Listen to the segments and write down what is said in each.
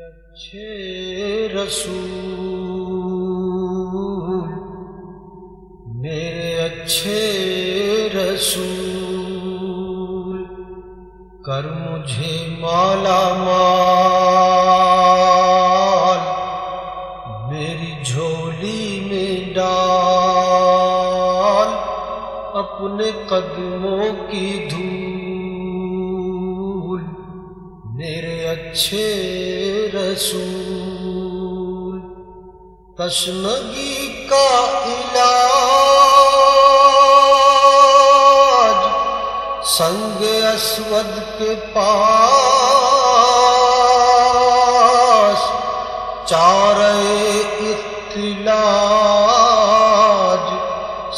اچھے رسول، میرے اچھے رسول، کر مجھے مالا مال، میری جھولی میں ڈال اپنے قدموں کی دھول، میرے اچھے رسول تشنگی کا علاج، سنگ اسود کے پاس چار اختلاج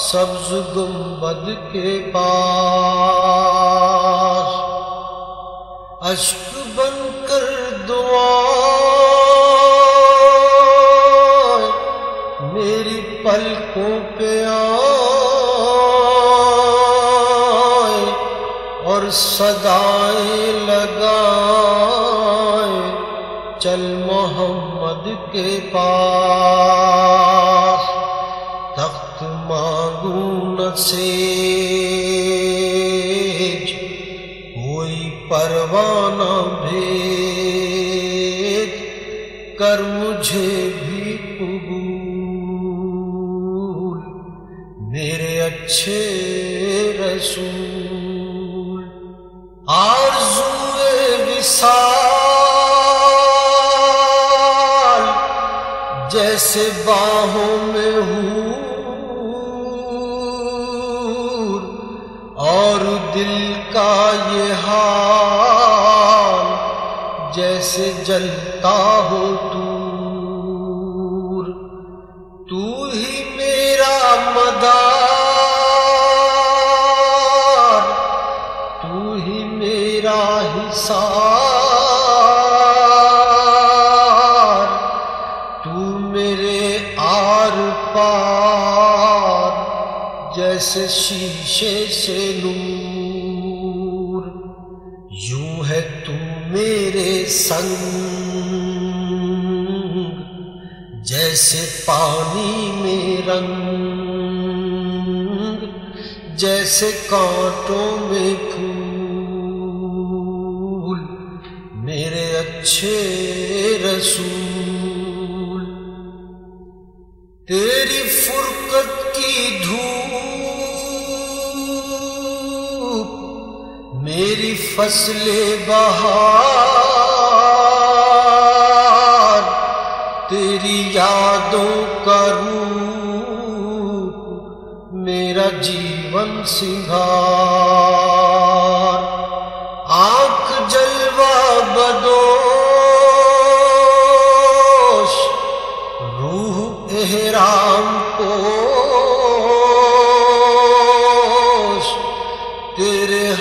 سبز گنبد کے پاس۔ اشک اور صدائیں لگائے، چل محمد کے پاس۔ تخت مانگون سے کوئی پروانہ بھیج۔ کر مجھے بھی قبول، میرے اچھے رسول۔ جیسے باہوں میں ہوں اور دل کا یہ حال جیسے جلتا ہو دور تو ہی میرا مدار، تو ہی میرا حصار۔ جیسے شیشے سے نور، یوں ہے تو میرے سنگ، جیسے پانی میں رنگ، جیسے کانٹوں میں پھول، میرے اچھے رسول۔ فصل بہار، تیری یادوں کا روپ میرا جیون سنگھار۔ آنکھ جلوہ بدوش، روح احرام پوش۔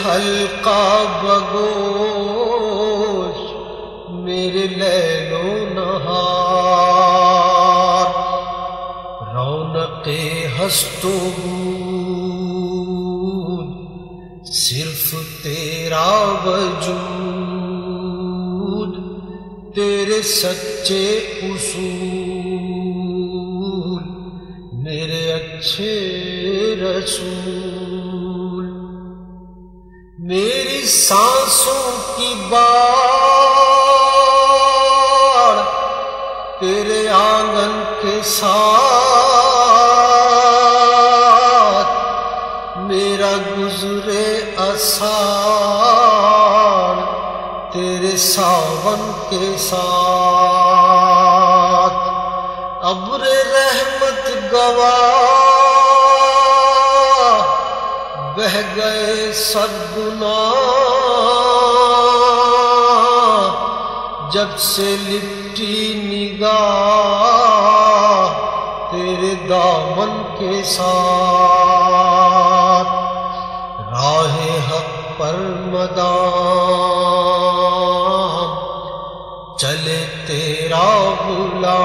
حلقہ بگوش میرے لیلو نہار، رونق ہستو صرف تیرا وجود، تیرے سچے اصول، میرے اچھے رسول۔ میری سانسوں کی بار تیرے آنگن کے ساتھ میرا گزرے اثار تیرے ساتھ سدنا جب سے لپٹی نگاہ تیرے دامن کے ساتھ، راہ حق پر مدام، چلے تیرا غلام،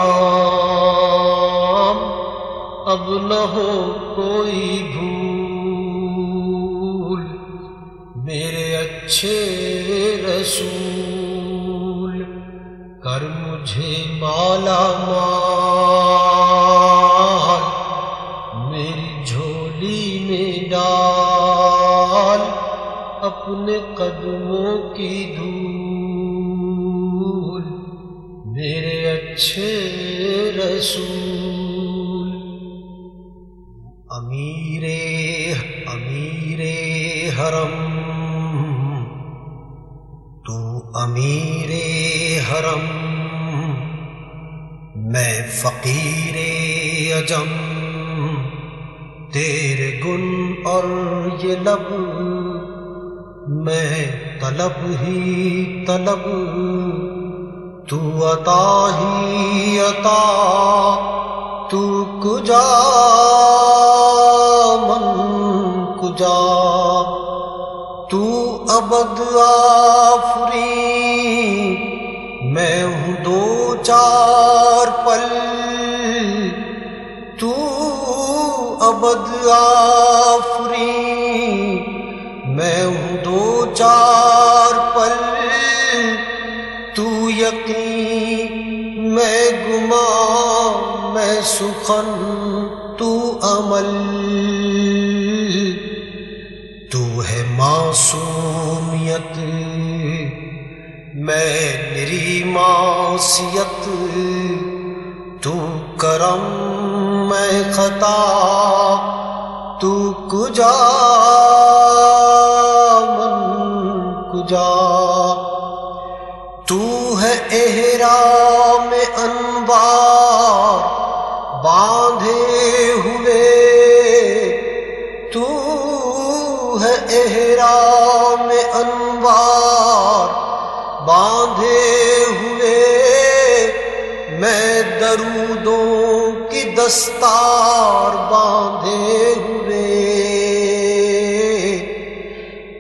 اب نہ ہو کوئی بھول۔ اپنے قدموں کی دھول، میرے اچھے رسول۔ امیر امیر حرم۔ تو امیر حرم۔ میں فقیر اجم تیرے گن اور یہ لب میں طلب ہی طلب، تو عطا ہی عطا، تو کجا من کجا، تو ابد آفری، میں ہوں دو چار پل، تو ابد آفری گما میں سخن تو عمل۔ تو ہے معصومیت۔ میں میری معصیت۔ تو کرم، میں خطا۔ تو کجا، من کجا۔ تو ہے احرام درودوں کی دستار باندھے ہوئے۔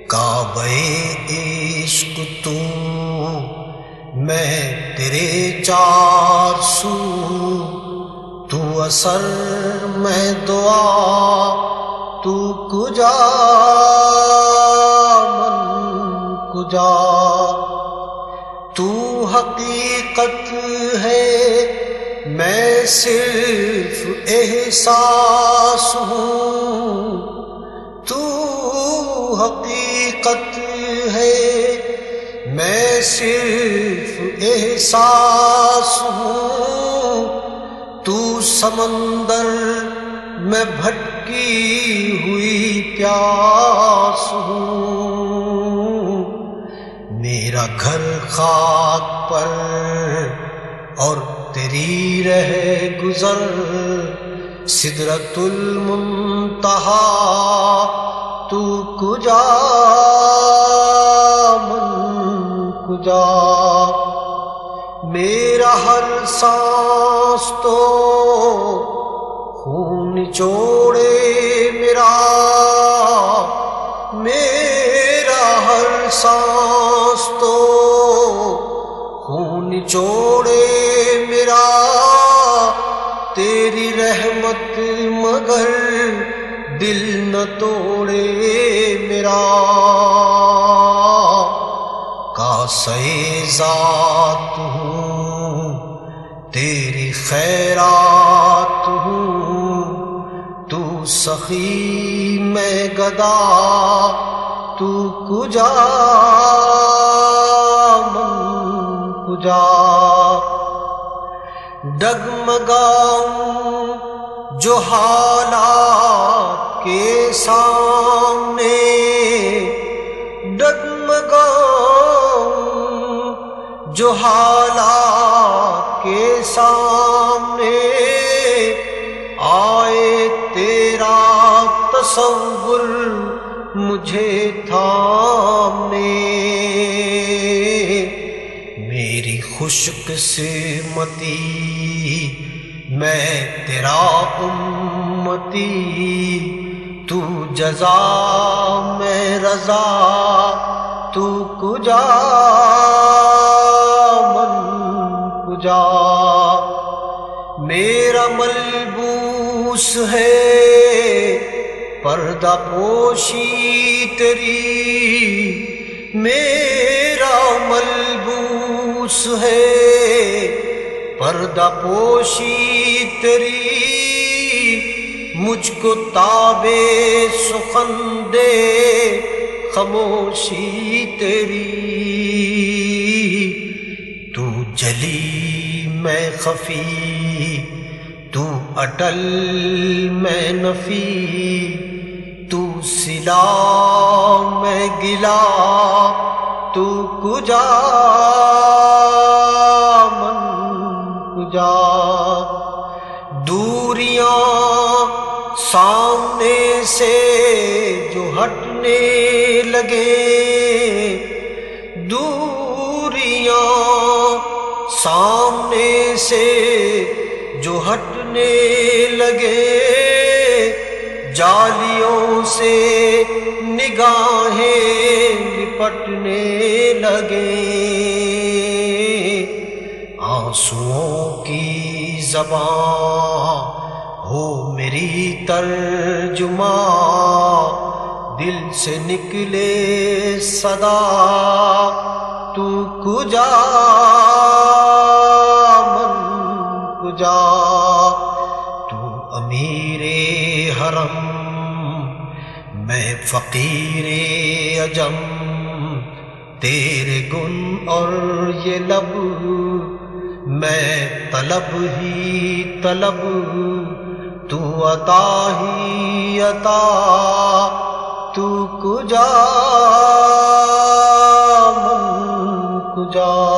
کعبے عشق تو میں تیرے چار سو تو اثر میں دعا، تو کجا، من کجا۔ تو حقیقت ہے میں صرف احساس ہوں، تو حقیقت ہے۔ میں صرف احساس ہوں، تو سمندر میں بھٹکی ہوئی پیاس ہوں۔ میرا گھر خاک پر اور تیری رہ گزر سدرت المنتہا، تو کجا، من کجا؟ میرا ہر سانس تو خون چوڑے خون میرا، تیری رحمت مگر دل نہ توڑے میرا۔ کا ذات ہوں تیری خیرات ہوں تو سخی میں گدا، تو کجا۔ من ڈگمگاؤں جو حالات کے سامنے۔ ڈگمگاؤں جو حالات کے سامنے۔ آئے تیرا تصور مجھے خشک سے متی، میں تیرا امتی۔ تو جزا، میں رضا، تو کجا، من کجا۔ میرا ملبوس ہے، پردہ پوشی تیری۔ میرا پردہ پوشی تیری مجھ کو تابے سخن دے خاموشی تیری تو جلی میں خفی، تو اٹل میں نفی، تو سلا میں گلا، تو کجا کجا دوریاں سامنے سے جو ہٹنے لگے۔ دوریاں سامنے سے جو ہٹنے لگے۔ جالیوں سے نگاہیں لپٹنے لگے۔ آنسوؤں کی زبان ہو میری ترجمہ، دل سے نکلے صدا، تو کجا، من کجا؟ تو امیر حرم، میں فقیر اجم، تیرے گن اور یہ لب میں طلب ہی طلب تو عطا ہی عطا تو کجا من کجا؟